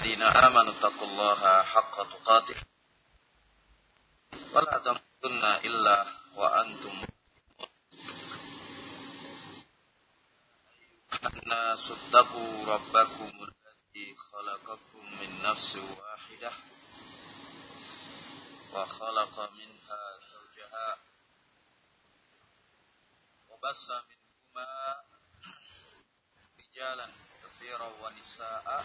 الذين آمنوا اتقوا الله حق تقاته. ولا تموتن إلا وأنتم الناس اتقوا ربكم الذي خلقكم من نفس واحدة وخلق منها زوجها وبس منهما رجالا كثيرا ونساء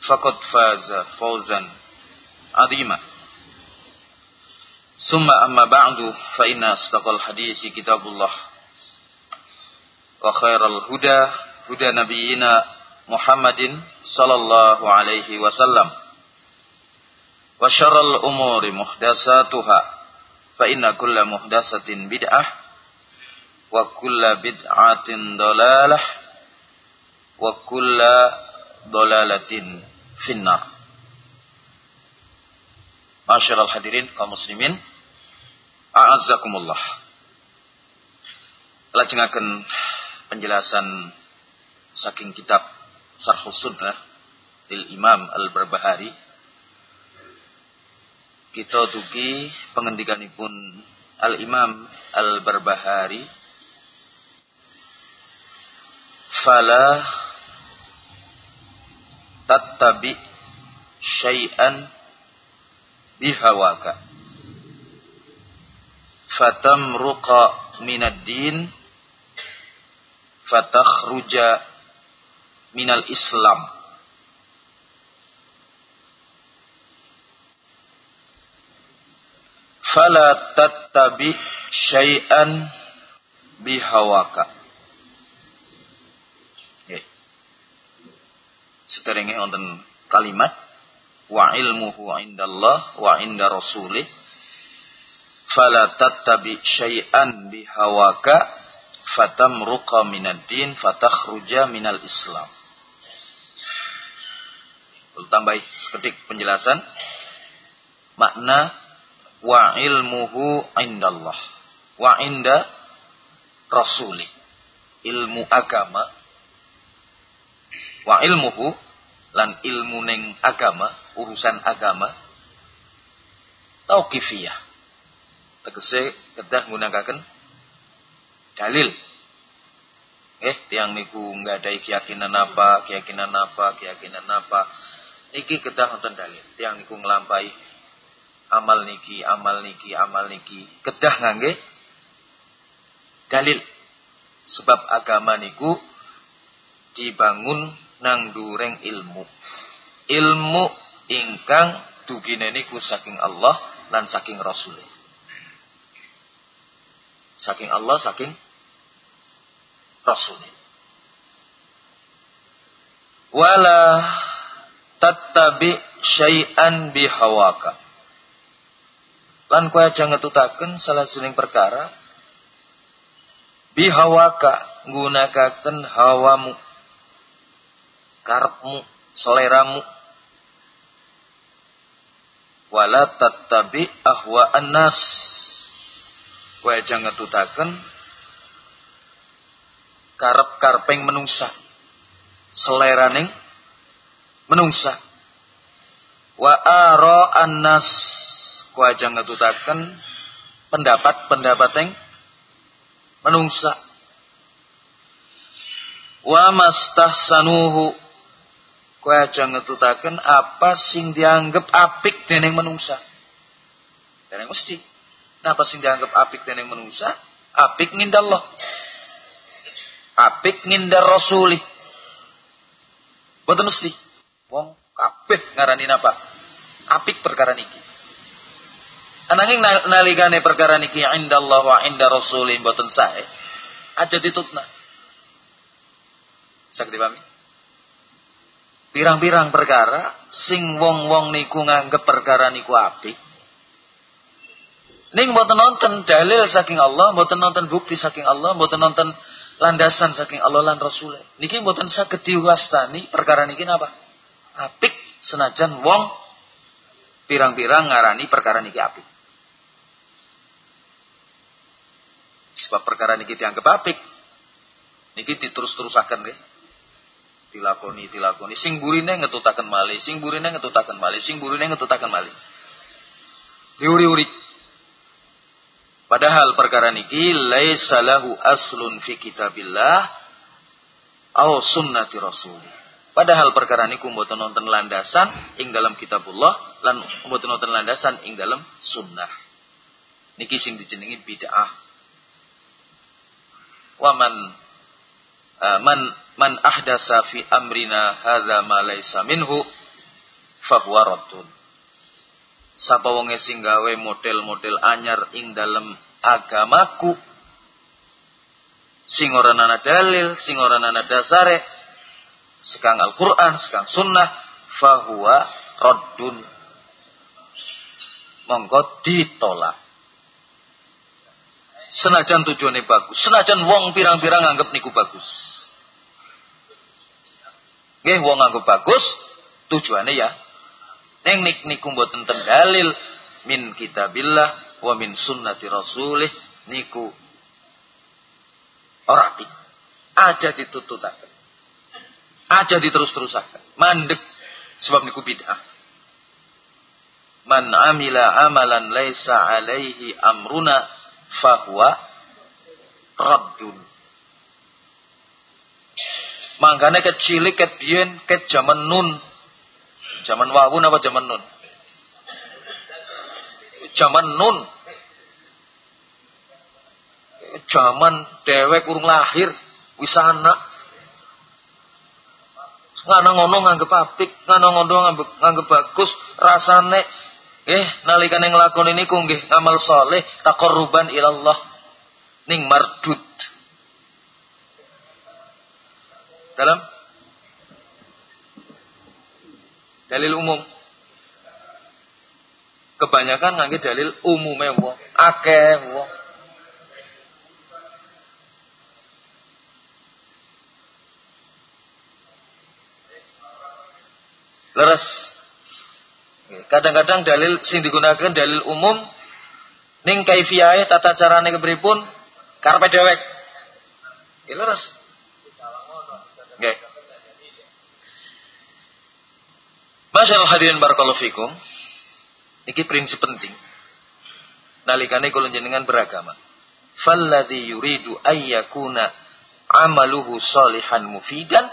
فقد فاز فوزا عظيما. ثم أما بعد فإن أصدق الحديث كتاب الله وخير الهدى هدى نبينا محمد صلى الله عليه وسلم وشر الأمور محدثاتها فإن كل محدثة بدعة وكل بدعة ضلالة وكل dolalatin finnar. Masyarakat hadirin kaum muslimin, a'azzakumullah. Lajengaken penjelasan saking kitab sarhusud Sunnah lil Imam Al-Barbahari. Kita dugi pengendikanipun Al-Imam Al-Barbahari fala tattabi syai'an bihawaka fatamruqa minad din fatakhruja minal islam fala tattabi syai'an bihawaka. Sederenge wonten kalimat wa ilmuhu indallah wa inda rasulih. Fala tattabi syai'an bihawaka fatamruqa minad din fatakhruja minal islam. Lalu tambahi seketik penjelasan. Makna wa ilmuhu indallah. Wa inda rasuli ilmu agama wa ilmuhu lan ilmu ning agama urusan agama tauqifiyah tegese kedah nggunakaken dalil eh tiang niku nggak ada keyakinan apa keyakinan apa keyakinan apa niki kedah nonton dalil tiang niku ngelampai amal niki, amal niki, amal niki. Kedah ngangge dalil. Sebab agama niku dibangun nang dureng ilmu. Ilmu ingkang dugine niku saking Allah lan saking Rasul. Saking Allah, saking Rasul. Wala tattabi syai'an bihawaka lan kowe aja ngetutaken salah sining perkara bihawaka nggunakaken hawamu karepmu seleramu. Wala tattabi ahwa annas. Kowe aja ngetutaken karep-karpeng menungsa. Seleraning menungsa. Wa ara annas. Aja ngetutaken pendapat-pendapat yang menungsa. Wa mastahsanuhu kowe aja ngetutaken apa sing dianggap apik dening menungsa. Dening mesti apa sing dianggap apik dening menungsa? Apik ngindallah apik ngindar rasuli boten mesti. Wong kabeh ngarani apa apik perkara niki. Ananging nalikane perkara niki Allah wa inda rasulin boten sae. Aja ditutna. Sak dipahami? Pirang-pirang perkara sing wong-wong niku nganggep perkara niku apik. Ning mboten nonton dalil saking Allah mboten nonton bukti saking Allah mboten nonton landasan saking Allah lan Rasul niki mboten saged diwastani perkara niki napa? Apik senajan wong pirang-pirang ngarani perkara niki apik. Sebab perkara niki dianggap apik. Niki diterus-terusaken nggih dilakoni dilakoni. Sing burine ngetutaken malih sing burine ngetutaken malih sing burine ngetutaken malih. Diuri-uri. Padahal perkara niki laisa lahu aslun fi kitabillah aw sunnati rasul. Padahal perkara niku mboten nonton landasan ing dalam kitabullah lan mboten nonton landasan ing dalam sunnah. Niki sing dijenengi bid'ah. Waman uh, man man ahdasa fi amrina hadza ma laysa minhu fahuwa raddun. Sapa wong sing gawe model-model anyar ing dalem agamaku? Sing ora ana dalil sing ora ana dasare sekang Al-Qur'an sekang sunnah fahuwa raddun. Mongko ditolak. Senajan tujuannya bagus senajan wong pirang-pirang anggap niku bagus Nggih wong nganggo bagus tujuannya ya. Nik niku mboten ten dalil min kitabillah wa min sunnati rasulih niku ora aja ditututaken aja diterus-terusaken. Mandek sebab niku bid'ah. Man amila amalan laisa alaihi amruna fahuwa raddun Mangkane ket cilik ket biyen ket zaman nun. Zaman wawun apa zaman nun? Zaman nun. Zaman dewek urung lahir wis anak. Ngana ngono nganggep apik, ngana ngono nganggep, bagus, rasane eh nalikane nglakoni niku nggih ngamal saleh taqarruban ilallah ning mardud dalam dalil umum. Kebanyakan ngangge dalil umumnya wong, akeh wong. Leres. Kadang-kadang dalil sing digunakan dalil umum ning kaifiyahe tata carane kepripun karepe dewek. Ya leres. Nggih. Masyaallah hadirin barakallahu fikum. Iki prinsip penting. Nalikane kula jenengan beragama. Falladhi yuridu ayyakuna amaluhu salihan mufidan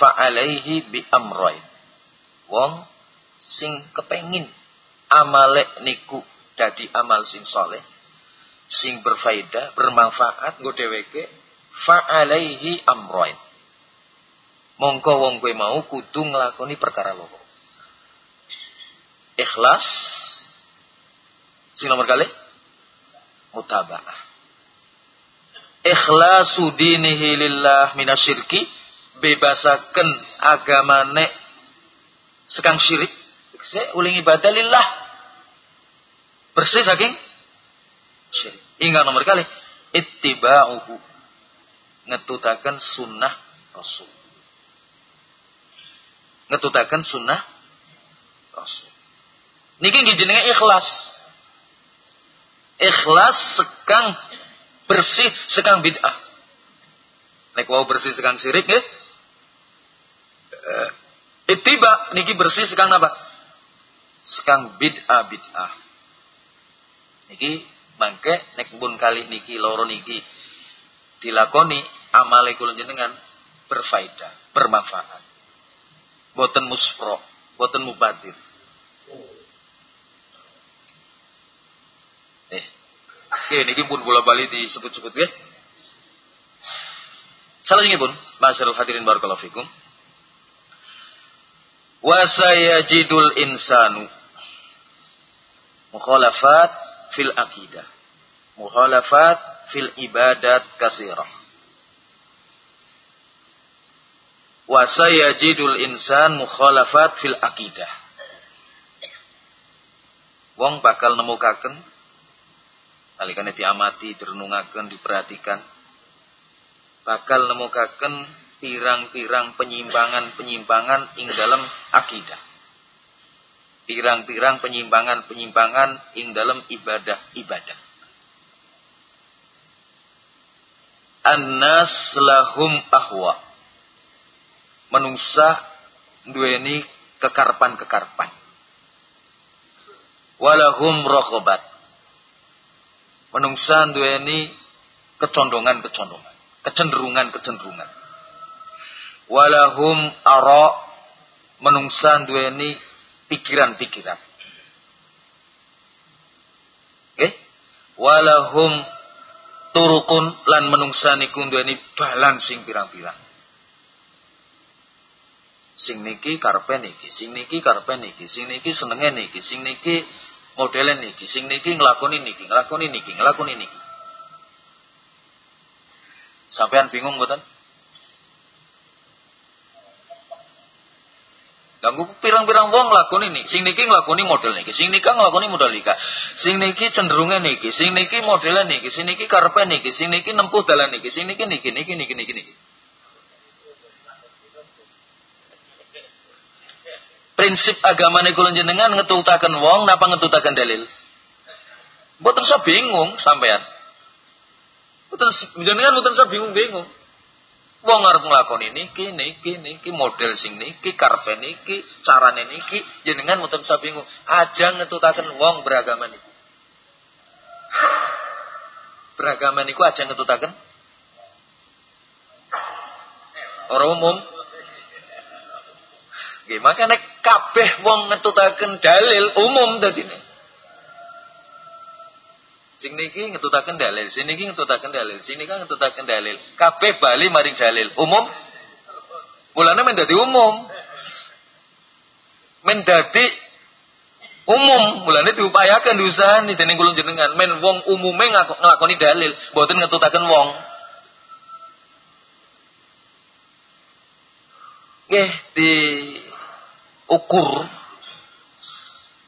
fa'alaihi bi amrain. Wong sing kepengin amale niku dadi amal sing soleh sing berfaedah bermanfaat nggo dheweke fa'alaihi amrain mongko wong kowe mau kudu nglakoni perkara loro. Ikhlas sing nomor kali mutabaah. Ikhlasu dinihi lillah minasyirki bebasaken agamane sekang syirik. Se uling ibadah lillah. Bersih saking syirik. Hingga nomor kali ittiba'uhu ngetutaken sunnah Rasul ngetutakan sunnah Rasul. Niki nggih jenenge ikhlas. Ikhlas sekang bersih sekang bid'ah. Nek wau bersih sekang syirik nggih. Uh, Itiba niki bersih sekang apa? Sekang bid'ah bid'ah. Niki mangke nek pun kali niki loro niki dilakoni amale kula jenengan berfaedah, bermanfaat boten muspro, boten mubadir. Eh, oke, ini pun bola bali disebut-sebut ya. Selanjutnya pun, masyarakat hadirin barakallahu fikum. Wa sayajidul insanu mukhalafat fil akidah. Mukhalafat fil ibadat kasirah wa sayajidul insan mukhalafat fil akidah. Wong bakal nemukaken nalikane diamati, direnungaken, diperhatikan bakal nemukaken pirang-pirang penyimpangan-penyimpangan ing dalam akidah. Pirang-pirang penyimpangan-penyimpangan ing dalam ibadah-ibadah. Annas lahum ahwa. Menungsa duweni kekarpan-kekarpan. Walahum rokobat. Menungsa duweni kecondongan-kecondongan. Kecenderungan-kecenderungan. Walahum ara menungsa duweni pikiran-pikiran. Okay? Walahum turukun lan menungsa niku duweni balan sing pirang-pirang. Sing niki karepe niki, sing niki karepe niki, sing niki senenge niki, sing niki modelen niki, sing niki nglakoni niki, nglakoni niki, nglakoni niki. Sampean bingung mboten? Ganggu pirang-pirang wong nglakoni niki, sing niki nglakoni model niki, sing nika nglakoni model nika. Sing niki cenderunge niki, sing niki modele niki, sing niki karepe niki, sing niki nempuh dalan niki, sing niki niki niki niki niki niki. Prinsip agama niku jenengan ngetutaken wong napa ngetutaken dalil? Mboten usah bingung sampean. Mboten jenengan mboten usah bingung-bingung. Wong arep nglakoni niki niki niki model sing niki karepe niki carane niki jenengan mboten usah bingung aja ngetutaken wong beragama niku beragama niku aja ngetutaken orang umum Nggih makane kabeh wong ngetutaken dalil umum dadine Sing niki ngetutaken dalil, sing niki ngetutaken dalil, sing niki ngetutaken dalil. Kabeh bali maring dalil. Umum mulane men dadi umum. Men dadi umum, mulane diupayakan diusahani dening kula jenengan. Men wong umume nglakoni dalil, mboten ngetutaken wong. Nggih di ukur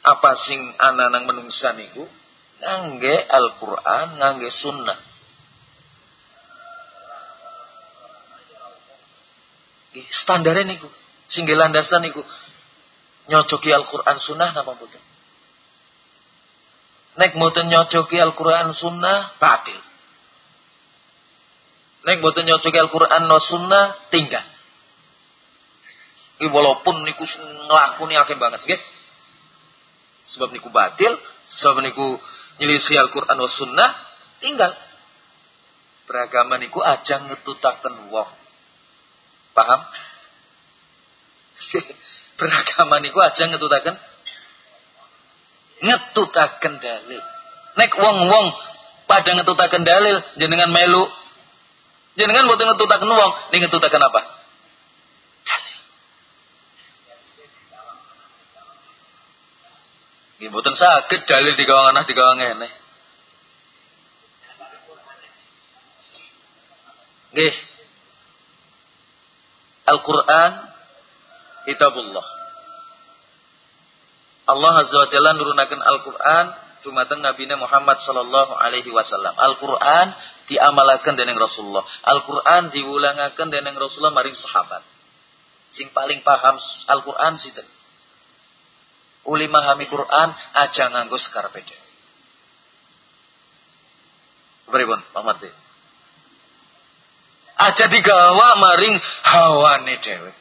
apa sing ana nang menungsa niku ngangge Al-Quran, ngangge sunnah. Standarnya niku, singgih landasan niku nyocoki Al-Quran sunnah napa mboten? Nek mboten nyocoki Al-Quran sunnah batil. Nek mboten nyocoki Al-Quran no sunnah tinggal. Iki walaupun niku nglakoni akeh banget nggih. Sebab niku batil, sebab niku nyelisi Al-Quran wa sunnah, tinggal. Beragama niku aja ngetutaken wong. Paham? Beragama niku aja ngetutaken ngetutaken dalil. Nek wong-wong pada ngetutaken dalil jenengan melu. Jenengan boten ngetutaken wong, ning ngetutaken apa? Nggih mboten saged dalil digawang anak digawang ngene. Nggih. Al-Qur'an kitabullah. Allah Azza wa Jalla nurunaken Al-Qur'an dumateng Nabi Muhammad sallallahu alaihi wasallam. Al-Qur'an diamalaken dening Rasulullah. Al-Qur'an diulangaken dening Rasulullah maring sahabat. Sing paling paham Al-Qur'an sinten? Uli mahami Quran aja nganggo sekarepe dhewe. Pripun, Pak Marti? Aja digawa maring hawane dhewe.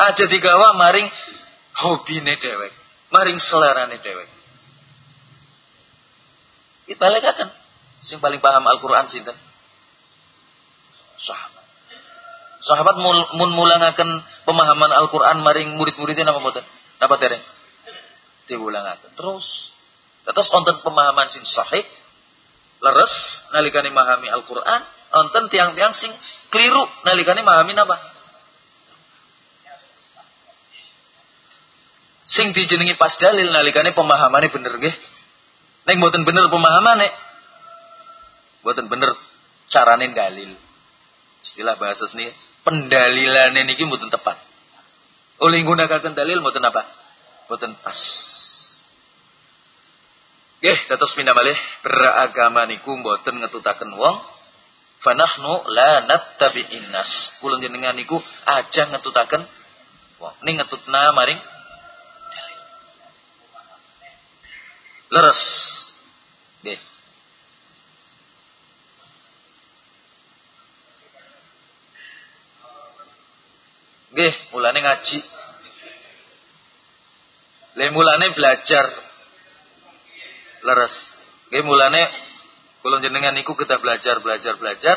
Aja digawa maring hobine dhewe, maring selerane dhewe. Kita lekaken sing paling paham Al-Qur'an sinten? Sahabat. Sahabat mun mulangaken pemahaman Al-Qur'an maring murid-muridnya napa mboten? Napa dereng? Diulangaken terus terus wonten pemahaman sing sahih leres nalikane memahami Al-Qur'an wonten tiang-tiang sing keliru nalikane memahami napa sing dijenengi pas dalil nalikane pemahamane bener nggih nek mboten bener pemahamane mboten bener carane dalil istilah bahasa seni pendalilane niki mboten tepat. Oleh nggunakaken dalil mboten apa? Mboten pas. Nggih, dados pindah malih beragama niku mboten ngetutaken wong. Fanahnu la nattabi'in nas. Kula jenengan niku aja ngetutaken wong. Ning ngetutna maring dalil. Leres. Nggih. Nggih, mulane ngaji. Le mulane belajar leres. Nggih mulane kula jenengan niku kita belajar belajar belajar.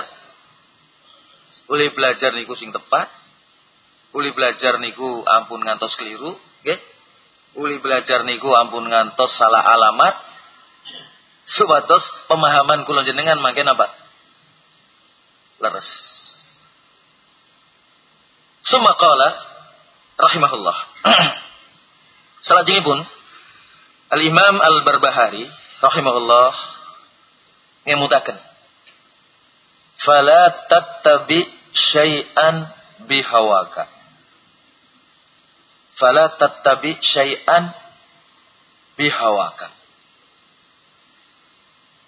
Uli belajar niku sing tepat. Uli belajar niku ampun ngantos keliru, nggih. Uli belajar niku ampun ngantos salah alamat. Supados pemahaman kula jenengan makin apa? Leres. Sumakala rahimahullah. pun Al-Imam Al-Barbahari rahimahullah ngemutaken. Fala tattabi syai'an bihawaka. Fala tattabi syai'an bihawaka.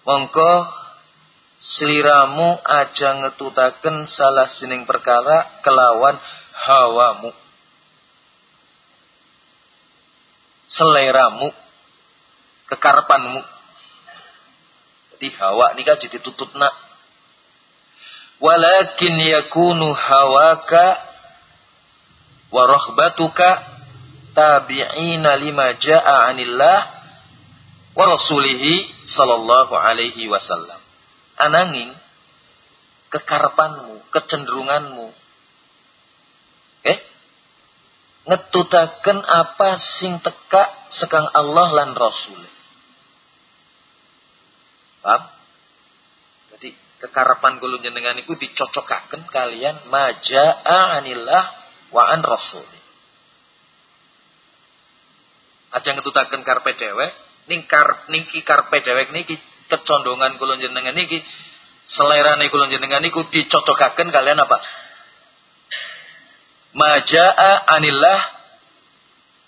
Mongko seliramu aja ngetutaken salah sining perkara kelawan hawamu seleramu. Kekarpanmu. Jadi hawa nika jadi nak. Walakin yakunu hawaka wa rahbatuka tabi'ina lima ja'a anillah wa rasulihi sallallahu alaihi wasallam. Ananging kekarpanmu kecenderunganmu Eh? Ngetutaken apa sing teka sekang Allah lan Rasul. Paham? Jadi kekarapan kula jenengan iku dicocokaken kalian maja'a anillah wa an rasul. Aja ngetutaken karpe dewek, ning kar niki karpe dewek niki kecondongan kula jenengan niki selerane kula jenengan niku dicocokaken kalian apa? Maja'a anillah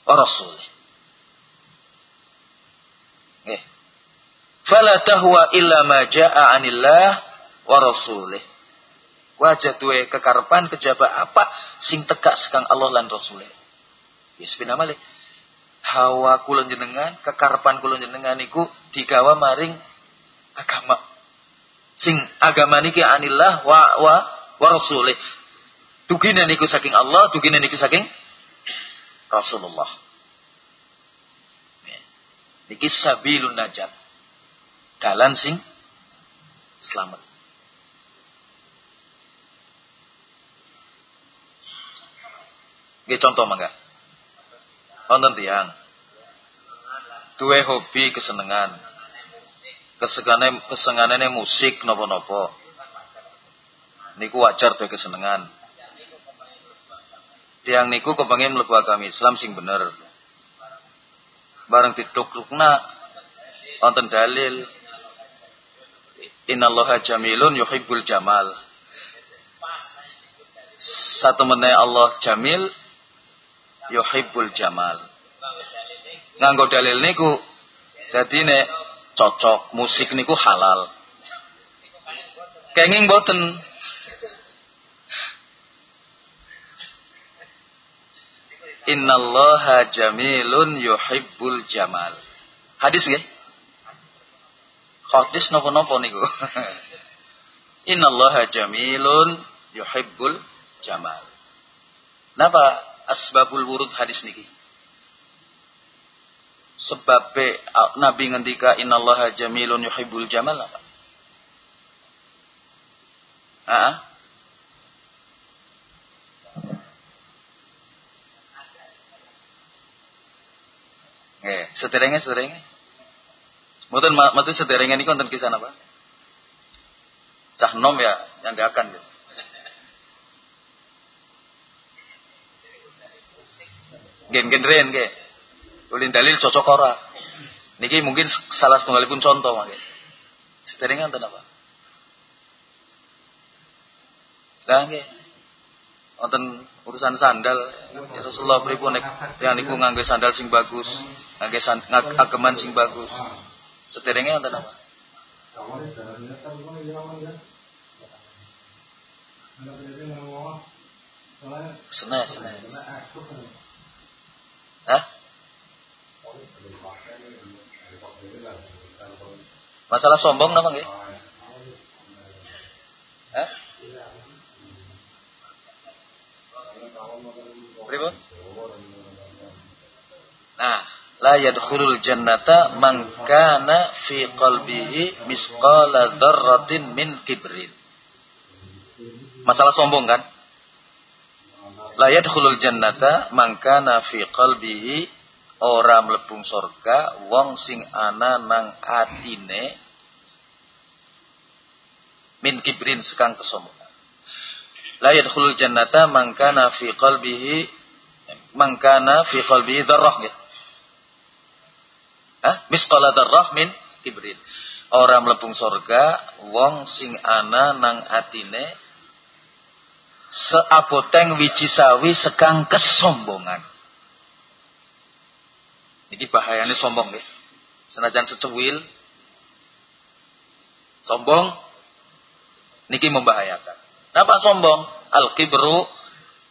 wa rasul. Fala tahwa illa maja'a anillah wa rasulih. Wajah duwe kekarepan kejaba apa sing tekak sekang Allah lan rasulih. Yes pinamale. Hawa kula jenengan, kekarepan kula jenengan niku digawa maring agama. Sing agama niki anillah wa wa wa rasulih. Dugine niku saking Allah, dugine niku saking Rasulullah. Niki sabilun najat. Dalan sing selamat. Nggih contoh mangga. Wonten tiyang duwe hobi kesenengan. Kesengane kesenengane musik napa-napa. Niku wajar duwe kesenengan tiang niku kepengen mlebu agama Islam sing bener. Bareng dituklukna wonten dalil Innallaha jamilun yuhibbul jamal. Satu meneh Allah jamil yuhibbul jamal. Nganggo dalil niku dadi nek cocok musik niku halal. Kenging boten Innallaha jamilun yuhibbul jamal. Hadis nggih? Hadis napa-napa niku. Innallaha jamilun yuhibbul jamal. Napa asbabul wurud hadis niki? Sebab Nabi ngendika innallaha jamilun yuhibbul jamal apa? Ah, Eh, sederenge sederenge. Mboten mboten sederenge niku wonten kisah apa? Cah nom ya yang gak akan gitu. Gen gen ge. Ulin dalil cocok ora. Niki mungkin salah setunggalipun contoh mangke. Sederenge wonten apa? Lah nggih. Wonten urusan sandal ya Rasulullah pripun nek tiyang niku nganggo sandal sing bagus, nganggo ageman sing bagus. Sederenge wonten apa? Senes, senes. Hah? Masalah sombong napa nggih? Hah? Pripun? Nah, la yadkhulul jannata man kana fi qalbihi misqala dzarratin min kibrin. Masalah sombong kan? La yadkhulul jannata man kana fi qalbihi ora mlebung surga wong sing ana nang atine min kibrin sekang kesombongan. La yadkhulul jannata man kana fi qalbihi mangkana fi qalbihi dzarrah gitu. Hah? Misqala dzarrah min kibrin. Ora mlebung surga wong sing ana nang atine seaboteng wiji sawi sekang kesombongan. Ini bahayanya sombong ya. Senajan secuil sombong niki membahayakan. Napa sombong? Al kibru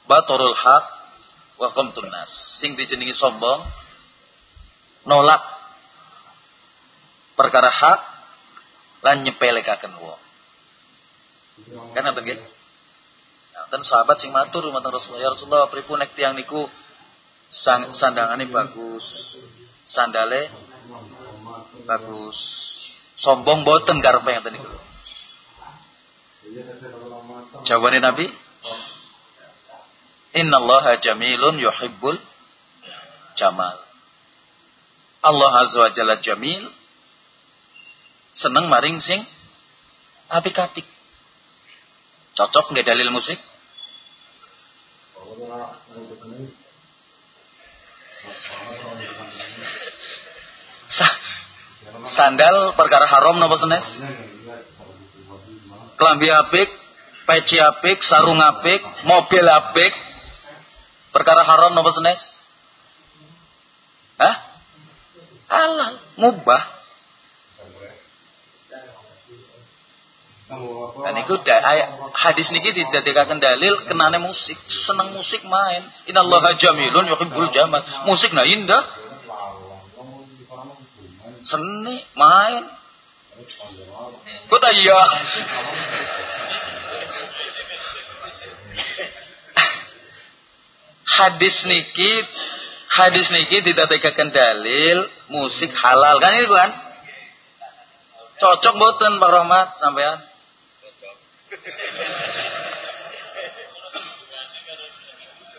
batorul haq wa qamtun nas. Sing dijenengi sombong nolak perkara hak lan nyepelekaken wong. Kan ngoten nggih? Dan sahabat sing matur mateng Rasulullah, ya Rasulullah pripun nek tiyang niku sang, sandangane bagus, sandale bagus. Sombong boten karepe ngoten niku. Jawabane Nabi, Innallaha jamilun yuhibbul jamal. Allah Azza wa Jalla jamil seneng maring sing apik-apik. Cocok nggak dalil musik? Sa sandal perkara haram napa senes? Kelambi apik, peci apik, sarung apik, mobil apik, Perkara haram napa senes? Hah? Halal, mubah. Dan itu hadis niki didadekaken dalil kenane musik, seneng musik main. Innallaha jamilun yuhibbul jamal. Musik nah indah. Seni main. Kota iya hadis niki hadis niki didadekaken dalil musik halal. Kan itu kan? Cocok boten Pak Rahmat sampean?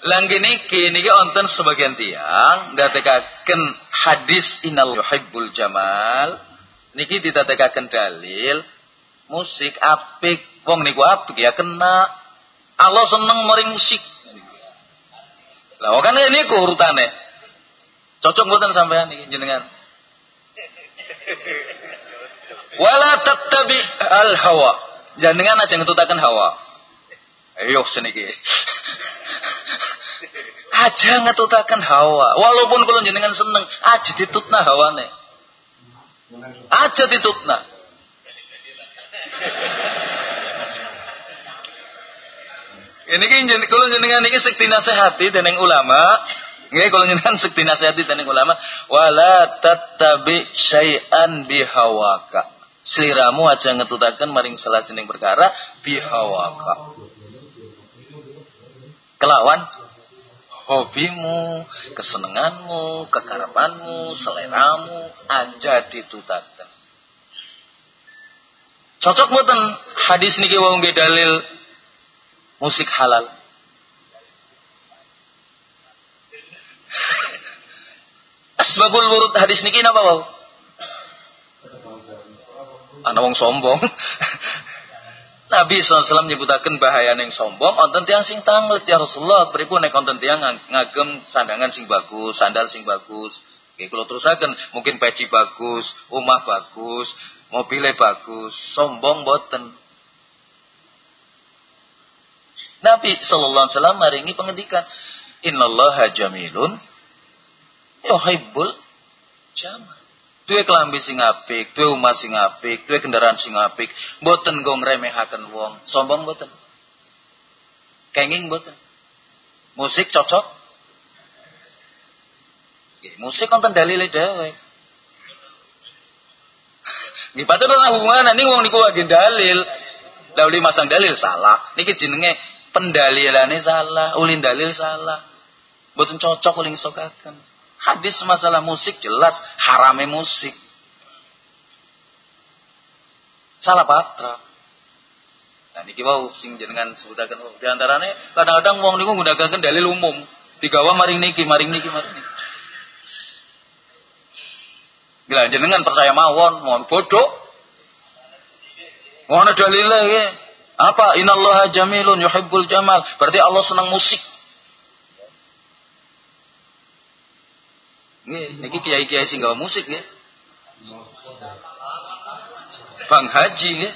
Langgi niki niki onten sebagian tiang datekaken hadis inal yuhibbul jamal. Niki didadekaken dalil musik apik. Wong niku apik ya kena. Allah seneng maring musik lah kan ini ku urutane. Cocok mboten sampean iki jenengan. Wala tattabi al hawa. Jenengan aja ngetutaken hawa. Ayo seniki. aja ngetutaken hawa. Walaupun kalau jenengan seneng, aja ditutna hawane. Aja ditutna. Ini kan kalau jenengan ini sekti nasihati dening ulama, nggih kalau jenengan sekti nasihati dening ulama, wala tattabi syai'an bihawaka. Seliramu aja ngetutaken maring salah jeneng perkara bihawaka. Kelawan hobimu, kesenanganmu, kekarapanmu, seleramu aja ditutaken. Cocok mboten hadis niki wong dalil musik halal. Asbabul wurud hadis niki napa wau? Ana wong sombong. Nabi SAW nyebutaken bahaya yang sombong, onten tiang sing tanglet ya Rasulullah, beriku nek onten tiang ngagem sandangan sing bagus, sandal sing bagus. Oke, kalau terusaken mungkin peci bagus, rumah bagus, mobilnya bagus, sombong boten. Nabi sallallahu alaihi wasallam maringi pengendikan, "Innallaha jamilun yuhibbul jamal." Duwe kelambi sing apik, duwe omah sing apik, duwe kendaraan sing apik, mboten go ngremehaken wong, sombong mboten. Kenging mboten. Musik cocok? musik konten dalile dhewe. Nggih patut ana hubungan ning wong niku lagi dalil. Lah uli masang dalil salah. Niki jenenge pendalilane salah, ulin dalil salah. Mboten cocok ulin sokaken. Hadis masalah musik jelas harame musik. Salah patra. Nah niki wau sing jenengan sebutaken di antarane kadang-kadang wong niku nggunakaken dalil umum. Digawa maring niki, maring niki, maring niki. Bila jenengan percaya mawon, mohon bodoh. Mohon dalilnya ya. Apa? Innallaha jamilun yuhibbul jamal. Berarti Allah senang musik. Nggih, niki kiai-kiai sing gawe musik nggih. Bang Haji nggih.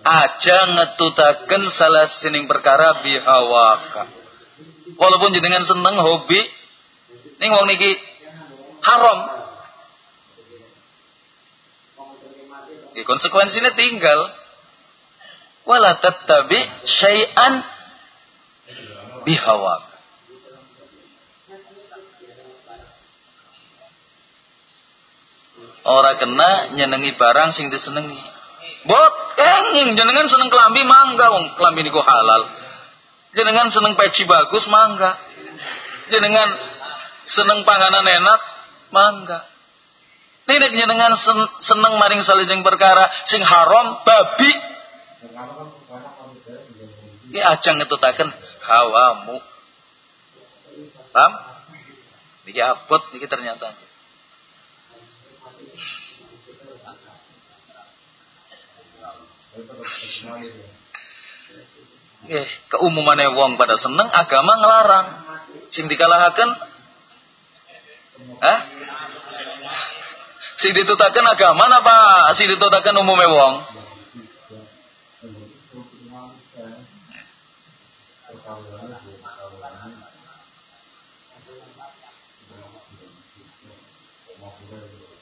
Aja ngetutaken salah sining perkara bihawaka. Walaupun jenengan seneng hobi ning wong niki haram. Di konsekuensinya tinggal wala tattabi syai'an bihawaka. Orang kena nyenengi barang sing disenengi. Bot kenging jenengan seneng kelambi mangga wong kelambi niku halal. Jenengan seneng peci bagus mangga. Jenengan seneng panganan enak mangga. Tidak jenengan seneng maring salajeng perkara sing haram babi. Ini ajang ngetutaken hawamu. Paham? Niki abot niki ternyata. Eh, keumumannya wong pada seneng, agama ngelarang. Sing dikalahaken Hah? Sing ditutaken agama apa sing ditutaken umume wong?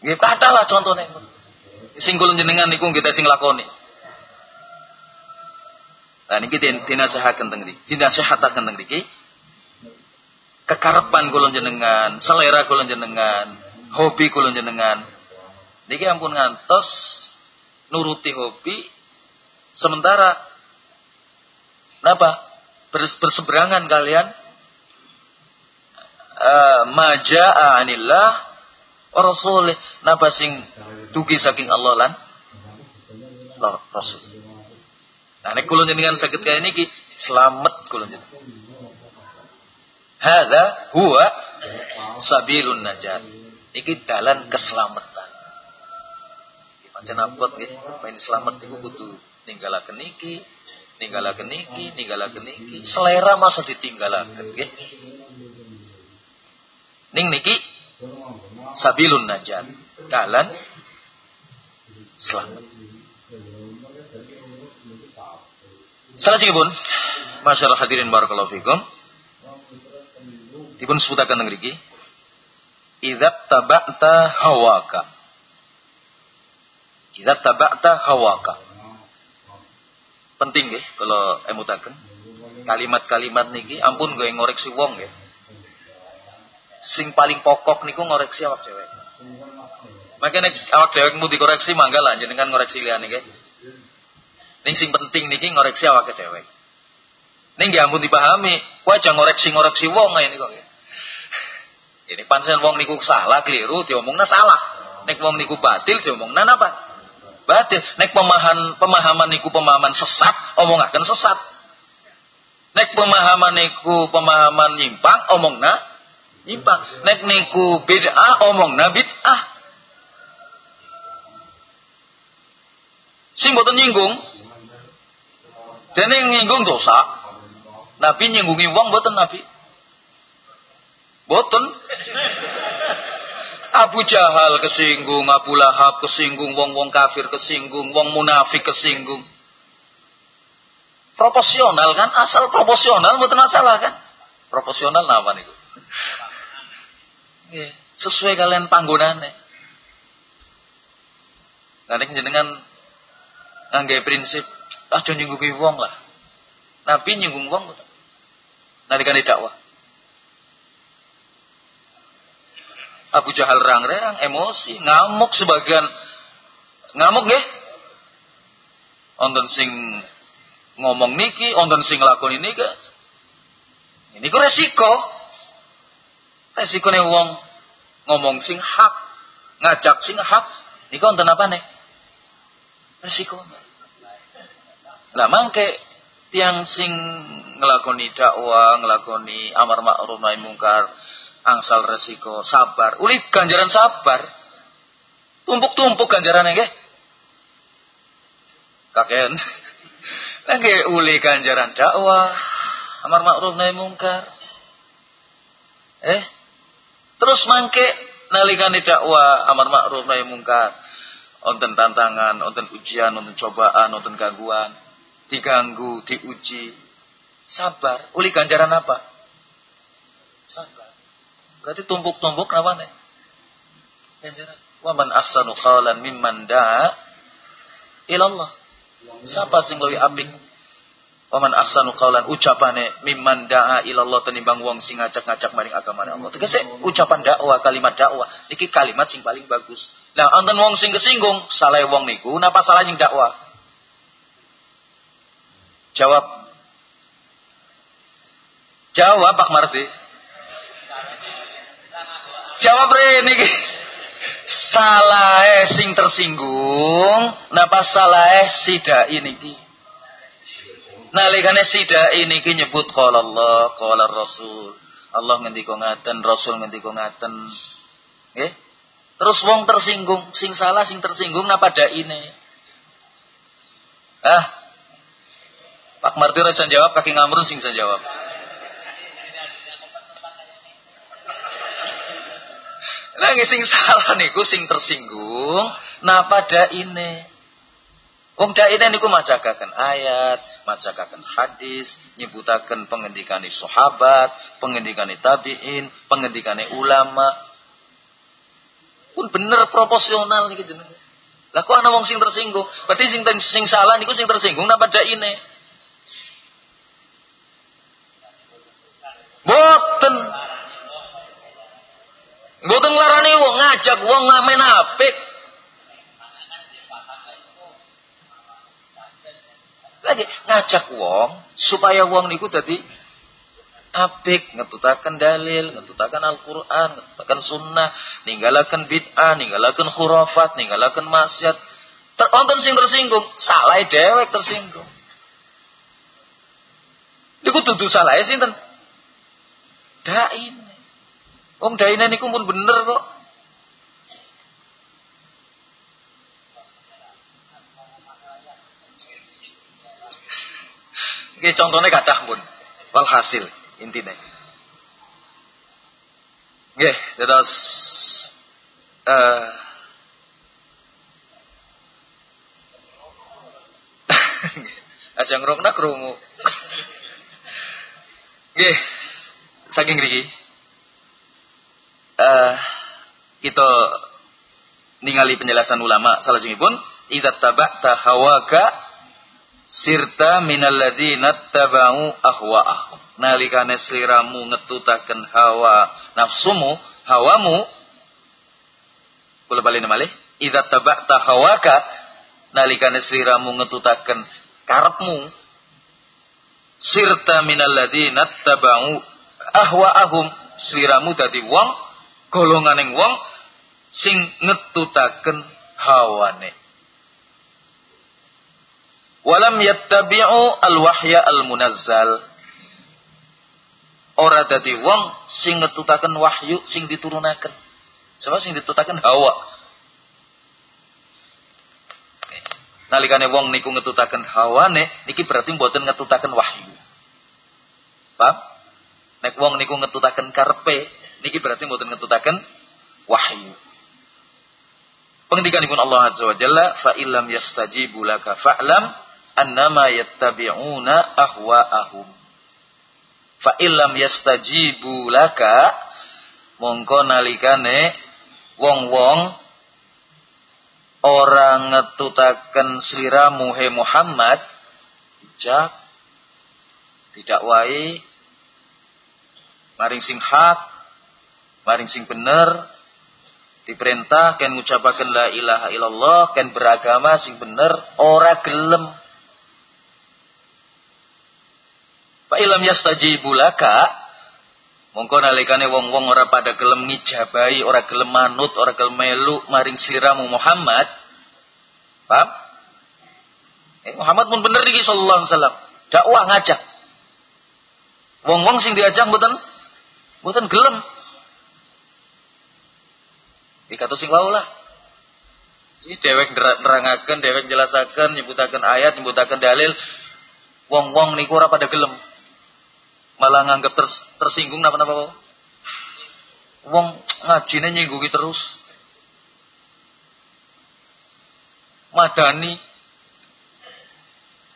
Nggih kathah lah contohnya. Sing kula jenengan niku kita sing lakoni. Nah niki dinasehaken teng mriki. Dinasehataken teng mriki. Kekarepan kula jenengan, selera kula jenengan, hobi kula jenengan. Niki ampun ngantos nuruti hobi sementara napa berseberangan kalian uh, maja'a anillah wa rasulih napa sing dugi saking Allah lan Rasul. Nah nek kula jenengan saged kaya niki selamat kula jenengan. Hadza huwa sabilun najat. Iki dalan keselamatan. Pancen abot nggih, pengen selamat niku kudu ninggalaken niki, ninggalaken niki, ninggalaken niki. Selera masa ditinggalaken nggih. Ning niki sabilun najat. Dalan selamat. Salajengipun, masyaallah hadirin barakallahu fikum. Dipun sebutaken ngriki. Idza taba'ta hawaka. Idza taba'ta hawaka. Penting nggih kalau emutaken. Kalimat-kalimat niki ampun gue ngoreksi wong nggih. Sing paling pokok niku ngoreksi awak cewek. Makanya awak cewek mau dikoreksi mangga lah jenengan ngoreksi liyane nggih. Ning sing penting niki ngoreksi awake dhewe. Ning nggih ampun dipahami, kowe aja ngoreksi-ngoreksi wong ngene kok. Ini pancen wong niku salah, keliru diomongna salah. Nek wong niku batil diomongna napa? Batil. Nek pemahaman pemahaman niku pemahaman sesat, omongaken sesat. Nek pemahaman niku pemahaman nyimpang, omongna nyimpang. Nek niku bid'ah, omongna bid'ah. Sing boten nyinggung, Dene nyinggung dosa. Nabi nyinggungi wong boten Nabi. Boten. Abu Jahal kesinggung, Abu Lahab kesinggung, wong-wong kafir kesinggung, wong munafik kesinggung. Proporsional kan? Asal proporsional mboten masalah kan? Proporsional napa niku? Nggih, sesuai kalian panggonane. Nek jenengan ngangge prinsip aja nyinggungi wong lah. Nabi nyinggung wong nalikane dakwah. Abu Jahal rang-rang, emosi, ngamuk sebagian ngamuk nggih. Wonten sing ngomong niki, wonten sing nglakoni niki. Ini ku resiko. Resiko nih wong ngomong sing hak, ngajak sing hak, niku wonten apa nih? Resiko. Lah mangke tiang sing ngelakoni dakwah, ngelakoni amar ma'ruf nahi mungkar, angsal resiko, sabar. Uli ganjaran sabar. Tumpuk-tumpuk ganjarannya nggih. Kakean. Lagi uli ganjaran dakwah, amar ma'ruf nahi mungkar. Eh, terus mangke nalikane dakwah, amar ma'ruf nahi mungkar. Onten tantangan, onten ujian, onten cobaan, onten gangguan, diganggu, diuji, sabar. Uli ganjaran apa? Sabar. Berarti tumpuk-tumpuk apa nih? Wa man ahsanu qawlan mimman da'a ilallah. Siapa sing lebih apik? Wa man ahsanu qawlan ucapane mimman da'a ilallah tenimbang wong sing ngajak-ngajak maring agama Allah. Tegese ucapan dakwah, kalimat dakwah iki kalimat sing paling bagus. Nah, anten wong sing kesinggung, salah wong niku, napa salah sing dakwah? Jawab. Jawab Pak Marti. Jawab rene iki. Salah sing tersinggung, napa salah sida ini ki? Nalikane sida ini ki nyebut qala Allah, qala Rasul. Allah ngendika ngaten, Rasul ngendika ngaten. Nggih? Terus wong tersinggung, sing salah sing tersinggung napa ini? Ah. Pak Martir jawab, kaki ngamrun sing jawab. Nangis sing salah niku sing tersinggung napa ini. Wong ini niku macakaken ayat, macakaken hadis, nyebutaken pengendikane sahabat, pengendikane tabi'in, pengendikane ulama. Pun bener proporsional niki jenenge. Lah kok ana wong sing tersinggung? Berarti sing sing salah niku sing tersinggung napa ini. Boten. Mboten nglarani wong ngajak wong ngamen apik. Lagi ngajak wong supaya wong niku dadi apik ngetutaken dalil, ngetutaken Al-Qur'an, ngetutaken sunnah, ninggalaken bid'ah, ninggalaken khurafat, ninggalaken maksiat. Teronton sing tersinggung, salah dewek tersinggung. Niku dudu salah sinten? Dain. Wong daine niku pun bener kok. Iki contohnya kadah pun. Walhasil intine. Nggih, terus eh Aja ngrungna krungu. Nggih, saking riki uh, kita ningali penjelasan ulama salah pun idza taba'ta hawaka sirta minal ladzina tabau ahwa'ahum. Nalikane sliramu ngetutaken hawa nafsumu hawamu kula bali malih idza taba'ta hawaka nalikane sliramu ngetutaken karepmu sirta minal ladzina tabau ahwa'ahum sliramu dadi wong golonganing wong sing ngetutaken hawane. Walam yattabi'u al-wahya al-munazzal. Ora dadi wong sing ngetutaken wahyu sing diturunaken. Sebab sing ditutaken hawa. Nalikane wong niku ngetutaken hawane, niki berarti mboten ngetutaken wahyu. Paham? Nek wong niku ngetutaken karpe, Niki berarti mboten ngetutaken wahyu. Pengendikan pun Allah Azza wa Jalla, fa illam yastajibu laka fa'lam annama yattabi'una ahwa'ahum fa illam yastajibu laka mongko nalikane wong-wong orang ngetutaken sliramu he Muhammad jak tidak wae maring sing hak maring sing bener diperintah kan ngucapaken la ilaha illallah kan beragama sing bener ora gelem Fa ilam yastajibu laka mongko nalikane wong-wong ora pada gelem ngijabahi, ora gelem manut, ora gelem melu maring sliramu Muhammad. Paham? Eh, Muhammad pun bener iki sallallahu alaihi wasallam. Dakwah ngajak. Wong-wong sing diajak mboten mboten gelem. Dikata sing wau lah. Ini dewek nerangaken, dewek jelasaken, nyebutaken ayat, nyebutaken dalil. Wong-wong niku ora pada gelem. Malah nganggap ters, tersinggung napa-napa wong ngajine nyinggungi terus. Madani.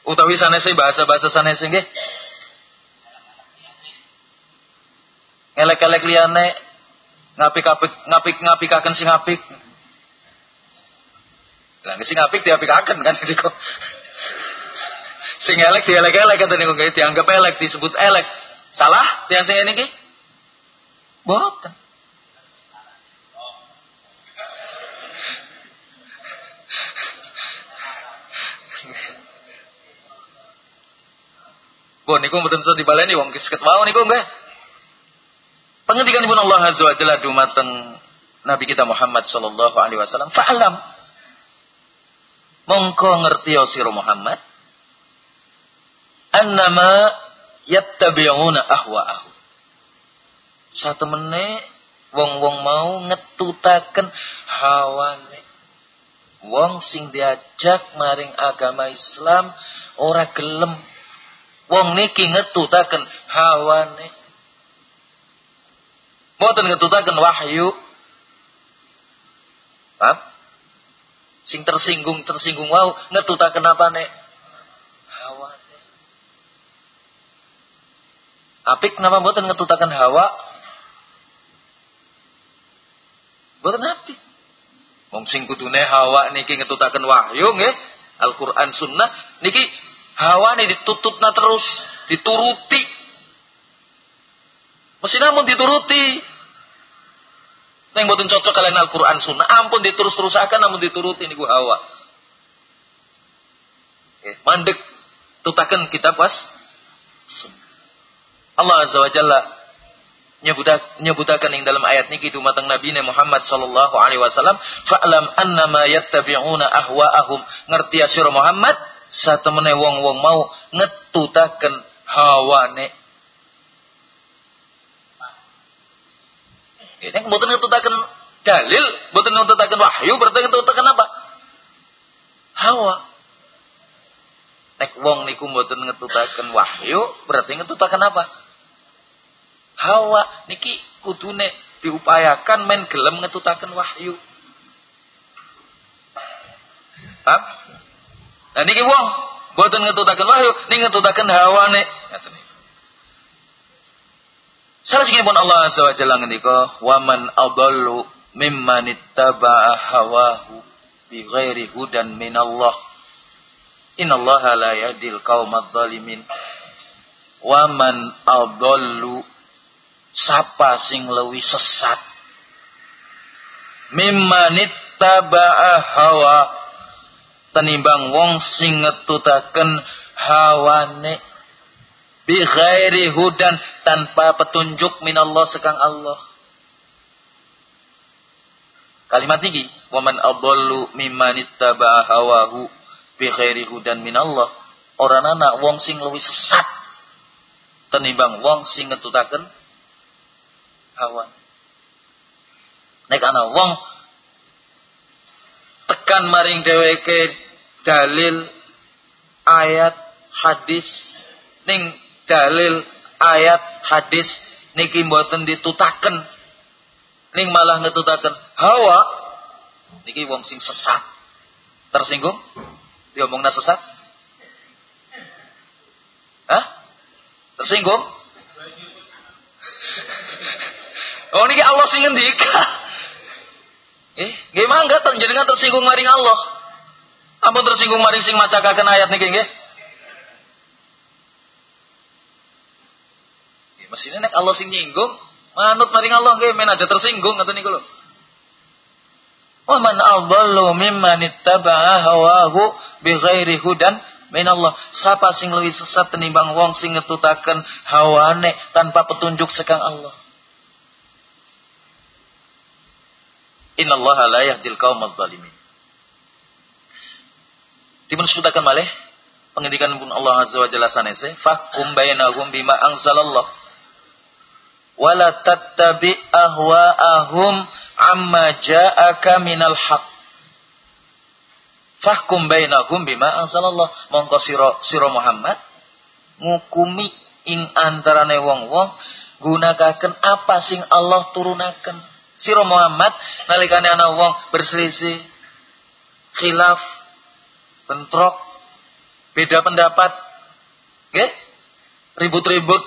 Utawi sanese bahasa-bahasa sanese nggih. Ngelek-elek liyane ngapik-apik ngapik-ngapikaken sing apik lah sing apik diapikaken kan jadi kok sing elek dielek-elek kan niku dianggap elek disebut elek Salah tiang sing ini ki? Boten. Bu niku mboten iso dibaleni wong kesket wae niku nggih. Pengendikan pun Allah Azza wa Jalla dumateng Nabi kita Muhammad sallallahu alaihi wasallam, fa'lam. Mongko ngerti sira Muhammad annama yattabi'una ahwa'ahu. Satu menit wong-wong mau ngetutaken hawane. Wong sing diajak maring agama Islam ora gelem. Wong niki ngetutaken hawane. Mboten ngetutaken wahyu. Paham? Sing tersinggung tersinggung wau ngetutaken apa nek? Apik kenapa mboten ngetutakan hawa? Mboten apik. Wong sing kudune hawa niki ngetutaken wahyu nggih, Al-Qur'an sunnah niki hawa nih ditututna terus, dituruti. Mesti namun dituruti. Neng mboten cocok kalian Al-Qur'an sunnah, ampun diterus-terusaken namun dituruti niku hawa. Oke, mandek tutaken kita pas. Allah Azza wa Jalla nyebutakan yang dalam ayat niki dumateng Nabi Muhammad sallallahu alaihi wasallam fa'lam annama yattabi'una ahwa'ahum ngerti asir Muhammad satemene wong-wong mau ngetutaken hawane ini mboten ngetutaken dalil mboten ngetutaken wahyu berarti ngetutaken apa hawa nek wong niku mboten ngetutaken wahyu berarti ngetutaken apa Hawa niki kudune diupayakan men gelem ngetutaken wahyu. Paham? Nah niki wong boten ngetutaken wahyu, ning ngetutaken hawane. Ngaten iki. Salajengipun Allah Azza wa Jalla ngendika, "Wa man adallu mimman ittaba'a hawahu bi ghairi hudan minallah." Innallaha la yahdil qaumadh dhalimin. Wa man adallu Sapa sing lewi sesat? Mimmanit taba'a hawa. Tenimbang wong sing ngetutaken hawane. Bi ghairi hudan tanpa petunjuk minallah sekang Allah. Kalimat ini, waman adallu mimman ittaba'a hawahu bi ghairi hudan minallah. Orang anak wong sing lewi sesat tenimbang wong sing ngetutaken hawa. Nek ana wong tekan maring dheweke dalil ayat hadis ning dalil ayat hadis niki mboten ditutaken ning malah ngetutaken hawa niki wong sing sesat tersinggung diomongna sesat Hah? tersinggung Oh niki Allah sing ngendika. Eh, nggih mangga terjadi tersinggung maring Allah. Ampun tersinggung maring sing macakaken ayat niki nggih. Mestinya nek Allah sing nyinggung, manut maring Allah nggih men aja tersinggung ngoten niku lho. Wa man adallu mimman ittaba'a hawahu bighairi hudan min Allah. Sapa sing lebih sesat tenimbang wong sing ngetutaken hawane tanpa petunjuk sekang Allah. Innallaha la yahdil qaumadz zalimin. Dipun sebutaken malih pengendikan pun Allah Azza wa Jalla sanese, "Fahkum bainahum bima anzalallah." Wala tattabi ahwa'ahum amma ja'aka minal haq fahkum bainahum bima anzalallah. Mongko sira sira Muhammad ngukumi ing antarane wong-wong gunakaken apa sing Allah turunaken. Sira Muhammad nalikane ana wong berselisih khilaf bentrok beda pendapat nggih? Ribut-ribut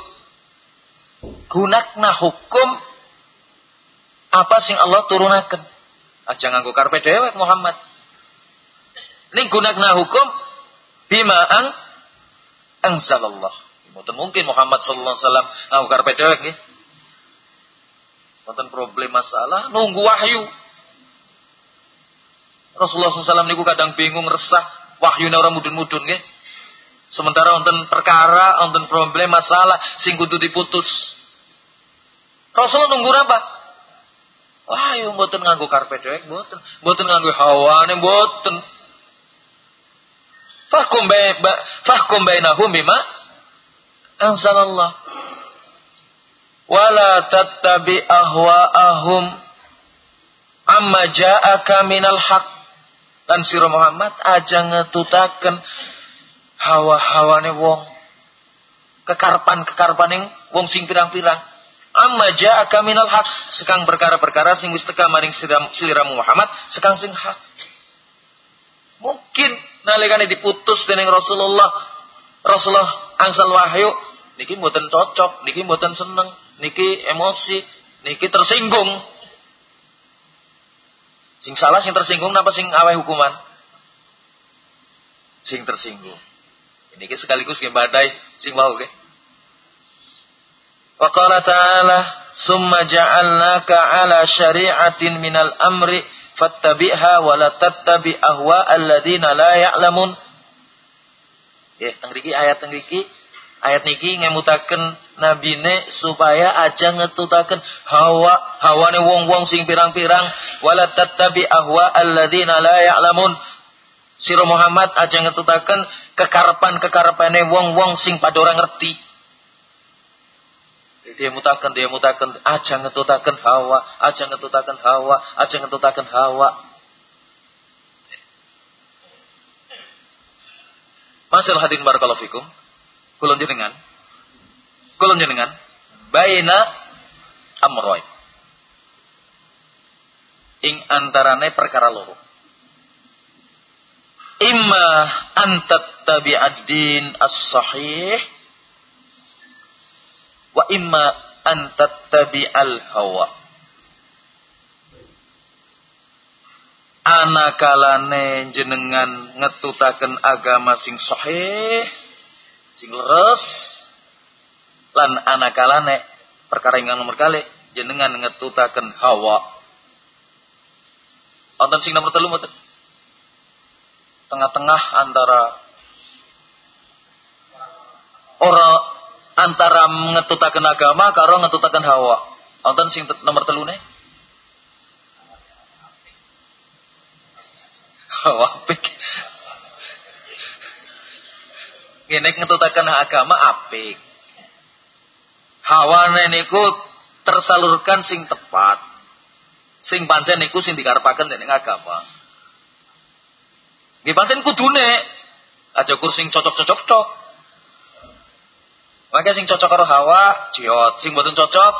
gunakna hukum apa sing Allah turunaken. Aja nganggo karpe dewek Muhammad. Ini gunakna hukum bima ang angsalallah. Mboten mungkin Muhammad sallallahu alaihi wasallam nganggo karpe dewek nggih. Mboten problem masalah nunggu wahyu. Rasulullah SAW niku kadang bingung resah wahyu orang mudun-mudun nggih. Sementara wonten perkara, wonten problem masalah sing kudu diputus. Rasulullah nunggu apa? Wah, yo mboten nganggo karpet dewek, mboten. Mboten nganggo hawane, mboten. Fahkum bain fahkum bainahum bima anzalallah. Wala tattabi ahwa'ahum amma ja'aka minal haq. Dan sira Muhammad aja ngetutaken hawa-hawane wong. Kekarpan-kekarpaning wong sing pirang-pirang amma ja'aka minal haq. Sekang perkara-perkara sing wis teka maring sliramu Muhammad sekang sing hak. Mungkin nalikane diputus dening Rasulullah. Rasulullah angsal wahyu niki mboten cocok niki mboten seneng niki emosi niki tersinggung. Sing salah sing tersinggung napa sing aweh hukuman? Sing tersinggung. Ini sekaligus ge badai sing wau ge Wa qala ta'ala summa ja'alnaka ala syari'atin minal amri fattabi'ha wa tattabi ahwa alladziina la ya'lamun. Ya, teng ayat teng ayat niki ngemutaken nabine supaya aja ngetutaken hawa hawane wong-wong sing pirang-pirang wala tattabi ahwa alladziina la ya'lamun. Sira Muhammad aja ngetutaken kekarepan-kekarepane wong-wong sing padha ora ngerti dia mutakan dia mutakan. Aja ngetutakan hawa aja ngetutakan hawa aja ngetutakan hawa. Masalah hadirin barakallahu fikum kulon jenengan kulon jenengan baina amroy. Ing antarane perkara loro. Imma antat tabi'ad din as-sahih wa imma an tattabi'al hawa. Anakalane jenengan ngetutaken agama sing sahih sing leres lan anakalane perkara ingkang nomor kali jenengan ngetutaken hawa. Wonten sing nomor telu mboten? Tengah-tengah antara ora antara ngetutaken agama karo ngetutaken hawa. Wonten sing nomor telune? Hawa apik. Ngene ngetutaken agama apik. Hawane niku tersalurkan sing tepat. Sing pancen niku sing dikarepaken dening agama. Nggih pancen kudune aja kursing cocok-cocok-cocok. Maka sing cocok karo hawa, jiot. Sing boten cocok,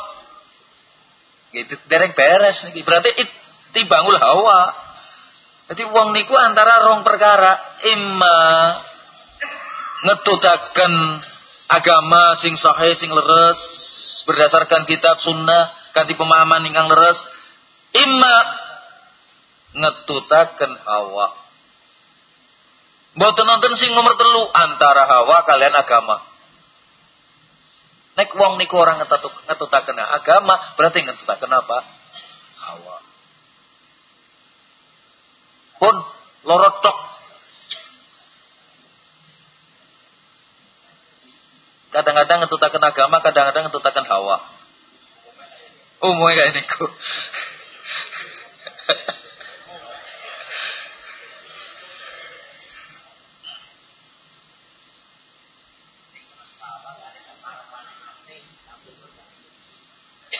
gitu dereng beres niki. Berarti timbangul hawa. Jadi wong niku antara rong perkara, imma ngetutaken agama sing sahih sing leres berdasarkan kitab sunnah ganti pemahaman ingkang leres imma ngetutaken hawa mboten nonton sing nomor telu antara hawa kalian agama nek wong niku orang ngetutaken agama berarti ngetutaken apa? Hawa. Pun lorotok Kadang-kadang ngetutakan agama, kadang-kadang ngetutakan hawa. Umumnya kayak ini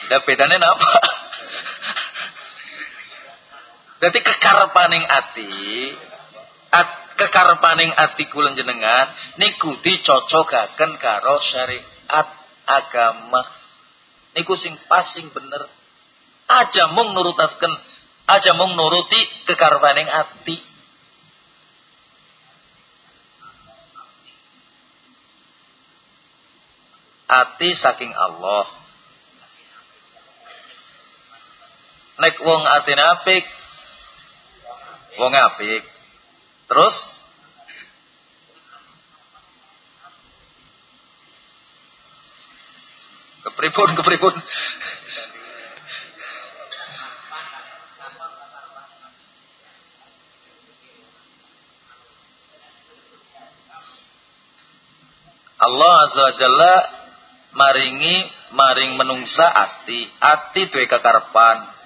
Dan bedanya apa? Jadi kekarpaning ati, at, kekarpaning ati kula jenengan niku dicocokaken karo syariat agama. Niku sing pas sing bener. Aja mung nurutaken aja mung nuruti kekarpaning ati. Ati saking Allah nek wong atine apik. Wong apik. Terus? Kepripun kepripun Allah Azza Jalla maringi maring menungsa ati. Ati duwe kekarepan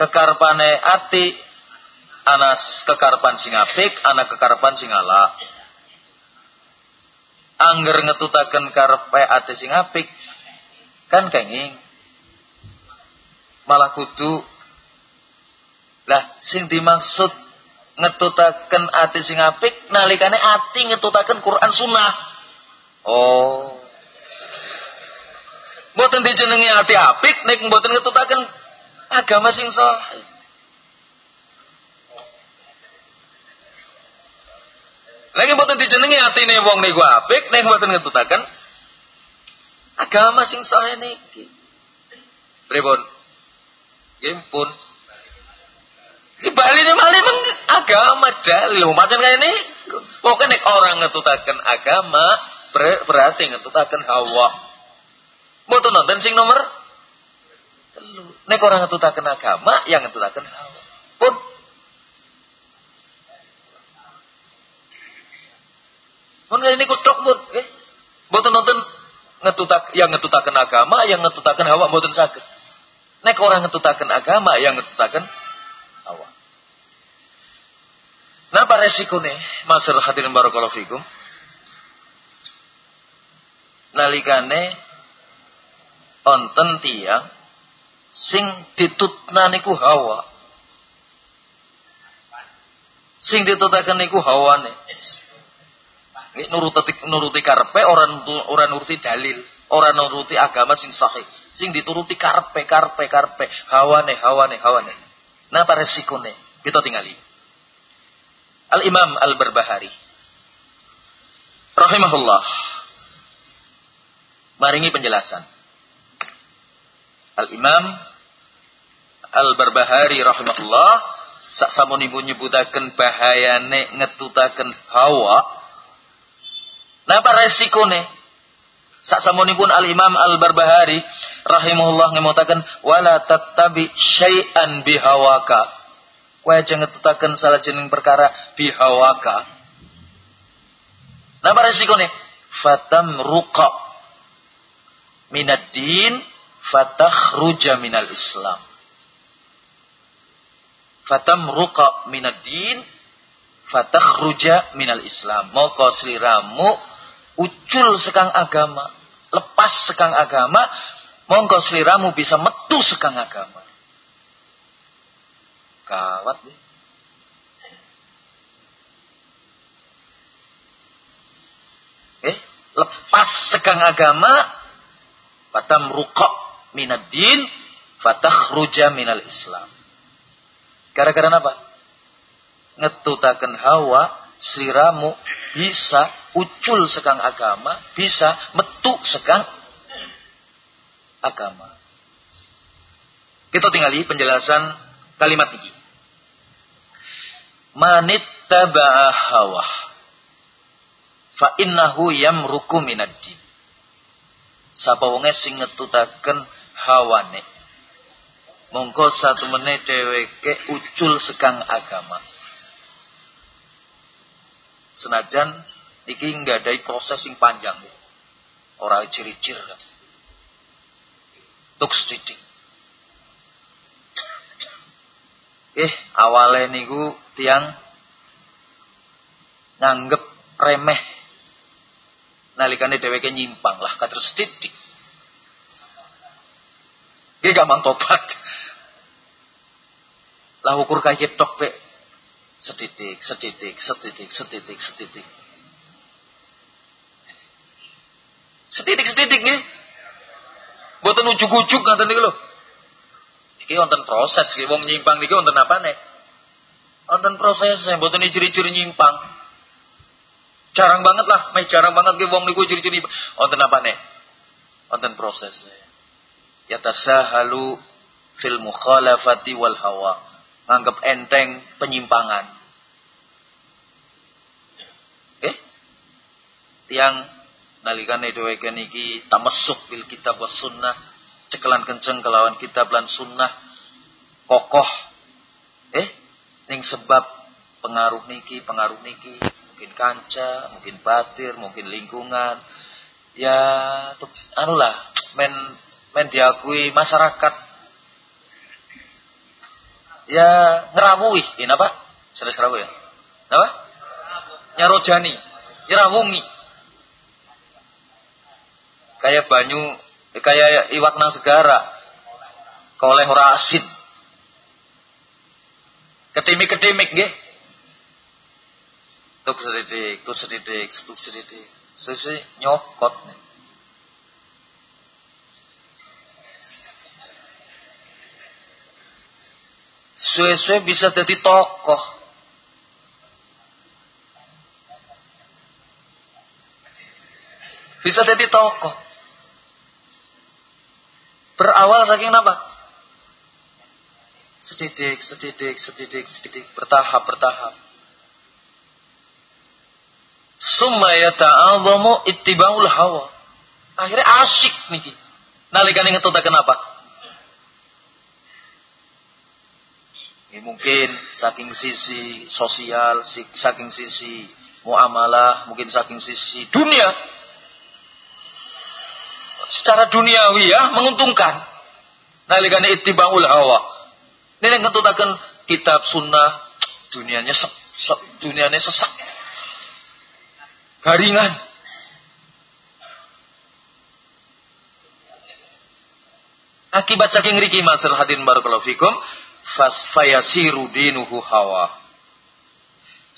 kekarepane ati anas kekarpan sing apik, anak kekarpan sing ala. Angger ngetutaken karepe ate sing apik kan kenging. Malah kudu lah sing dimaksud ngetutaken ati sing apik nalikane ati ngetutaken Quran Sunnah. Oh. Mboten dijenengi ati apik nek mboten ngetutaken agama sing sahih. Lagi mboten dijenengi atine wong niku apik, nek mboten ngetutaken agama sing sah niki. Pripun? Nggih pun. Di Bali ini malah agama dalil. Macam kayak ini, pokoknya nek orang ngetutakan agama, berarti ngetutakan hawa. Mboten nonton sing nomor telu. Nek orang ngetutakan agama, yang ngetutakan hawa. Pun Mun ini kutok pun, eh. Nonton ngetutak yang ngetutaken agama, yang ngetutaken hawa mboten saged. Nek orang ngetutaken agama, yang ngetutaken hawa. Napa resikone? Masir hadirin barakallahu fikum. Nalikane onten tiang sing ditutna niku hawa. Sing ditutaken niku hawane nuruti nuruti karpe orang orang nuruti dalil, orang nuruti agama sing sahih, sing dituruti karpe karpe karpe, hawane hawane hawane. Napa resikone? Kita tinggali. Al Imam Al Barbahari rahimahullah maringi penjelasan. Al Imam Al Barbahari rahimahullah sak samunipun nyebutaken bahayane ngetutaken hawa Napa resikone? Sak samunipun Al Imam Al Barbahari rahimahullah ngemutaken wala tattabi syai'an bihawaka. Kowe aja ngetutaken salah jeneng perkara bihawaka. Napa resikone? Fatam ruqa minad din fatakhruja minal Islam. Fatam ruqa minad din fatakhruja minal Islam. Moko sliramu ucul sekang agama, lepas sekang agama, monggo seliramu bisa metu sekang agama. Kawat deh. Eh, lepas sekang agama, fatam rukok minad din, fatakhruja minal Islam. Gara-gara apa? Ngetutakan hawa, seliramu bisa ucul sekang agama, bisa metu sekang agama. Kita tinggali penjelasan kalimat ini. Manit taba'a hawa fa innahu yamruku minad din. Sapa wonge sing ngetutaken hawane. Mongko satu menit dheweke ucul sekang agama. Senajan iki nggak ada proses yang panjang. Orang ciri-ciri kan. Tuk sedikit. Eh, awalnya niku tiang nganggep remeh nalikane dheweke nyimpang lah kados sithik. Iki gampang tobat. Lah ukur kaya tok pe setitik, setitik, setitik, setitik, setitik. Setitik, setitik nih. Boten ujuk-ujuk ngoten niku lho. Iki wonten proses iki wong nyimpang niki wonten nih? Wonten proses boten ciri-ciri nyimpang. Jarang banget lah, meh jarang banget ki wong niku ciri-ciri wonten nih? Wonten proses. Yatasahalu fil mukhalafati wal hawa nganggap enteng penyimpangan. Eh? Tiang nalikane dheweke niki tamasuk bil kitab was sunnah, cekelan kenceng kelawan kitab lan sunnah kokoh. Eh? Ning sebab pengaruh niki, pengaruh niki, mungkin kanca, mungkin batir, mungkin lingkungan. Ya, tuk, anulah men men diakui masyarakat. Ya ngerawuhi. Ini apa? Sudah serawu ya? Apa? Nyarojani nyerawungi kayak banyu kayak iwak nang segara. Koleh ora asin. Ketimik-ketimik nggih. Tuk sedidik tuk sedidik tuk sedidik. Sesuai nyokot. nih suwe-suwe bisa jadi tokoh. Bisa jadi tokoh. Berawal saking apa? Sedidik, sedidik, sedidik, sedidik, bertahap, bertahap. Summa yata'adhamu ittiba'ul hawa. Akhirnya asyik nih. Nalikane ngetutaken apa? Ya, mungkin saking sisi sosial, saking sisi muamalah, mungkin saking sisi dunia. Secara duniawi ya menguntungkan. Nalikane ittibaul hawa. Ini yang ketutakan kitab sunnah dunianya sek, sek, dunianya sesak. Garingan. Akibat saking riki masal hadin barakallahu fikum fayasiru dinuhu hawa.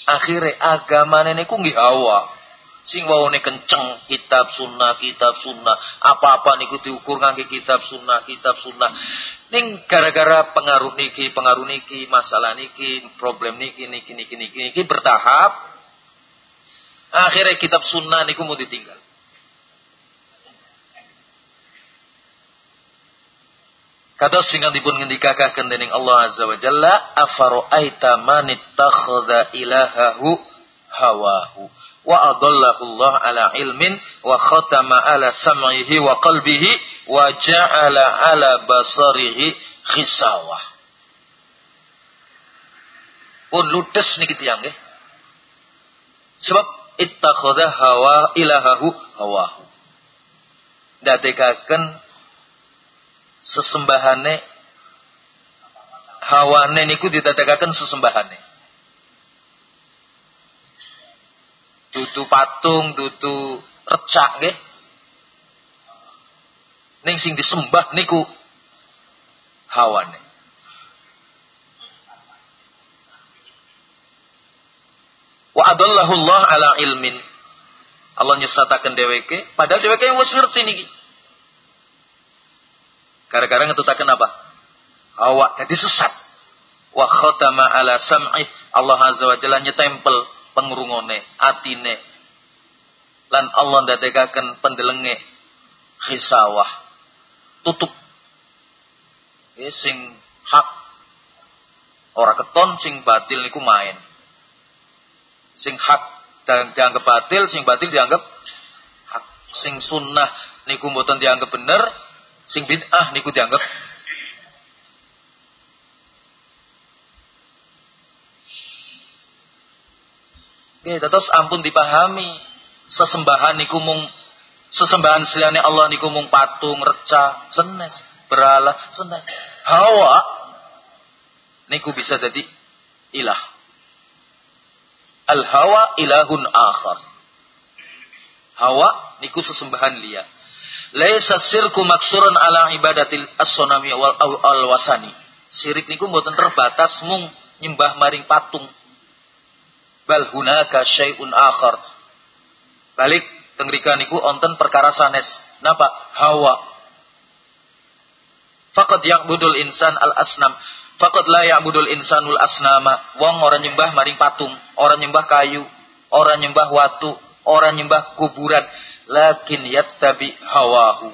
Akhirnya agama nenek nggih hawa. Sing wawane kenceng kitab sunnah kitab sunnah apa-apa niku diukur ngangge kitab sunnah kitab sunnah ning gara-gara pengaruh niki pengaruh niki masalah niki problem niki niki niki niki niki bertahap akhirnya kitab sunnah niku mau ditinggal Kata singan dipun ngendikakaken dening Allah Azza wa Jalla, "Afara'aita man ilahahu hawahu wa adallahu Allah ala ilmin wa khatama ala sam'ihi wa qalbihi wa ja'ala ala basarihi khisawah." Pun ludes niki tiyang nggih. Sebab ittakhadha hawa ilahahu hawahu. Dadekaken sesembahane hawane niku ditadakaken sesembahane dudu patung dudu recak nggih. Ning sing disembah niku hawane. Wa adallahu Allah ala ilmin. Allah nyesataken dheweke padahal dheweke wis ngerti niki Gara-gara ngetutakan apa? Hawa jadi sesat. Wa khatama ala sam'i Allah Azza wa Jalla nyetempel pengurungone, atine. lan Allah ndadekaken pendelenge khisawah tutup ya, sing hak ora keton sing batil niku main sing hak dianggap batil sing batil dianggap hak sing sunnah niku mboten dianggap bener sing bid'ah niku dianggap Oke, terus ampun dipahami sesembahan niku mung sesembahan seliane Allah niku mung patung, reca, senes, berhala, senes. Hawa niku bisa jadi ilah. Al hawa ilahun akhar. Hawa niku sesembahan liya. Laisa sirku maksuran ala ibadatil as-sonami wal al-wasani. Sirik niku mboten terbatas mung nyembah maring patung. Bal hunaka syai'un akhar. Balik tengrika niku onten perkara sanes. Napa? Hawa. Faqad ya'budul insan al asnam faqad la ya'budul insanul asnama. Wong ora nyembah maring patung. Ora nyembah kayu. Ora nyembah watu. Ora nyembah kuburan lakin yattabi hawahu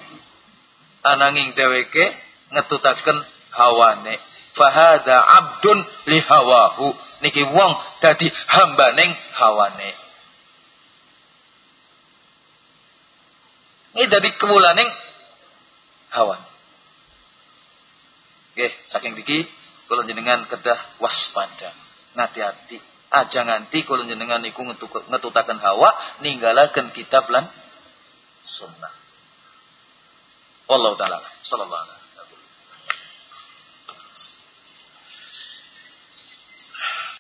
ananging dheweke ngetutaken hawane fahada abdun li hawahu niki wong dadi hambaning hawane. Ini dadi kewulaning hawan. Oke, saking diki kula jenengan kedah waspada. Ngati-hati. Aja nganti kula jenengan niku ngetutaken hawa ninggalaken kitab lan sunnah. Wallahu taala sallallahu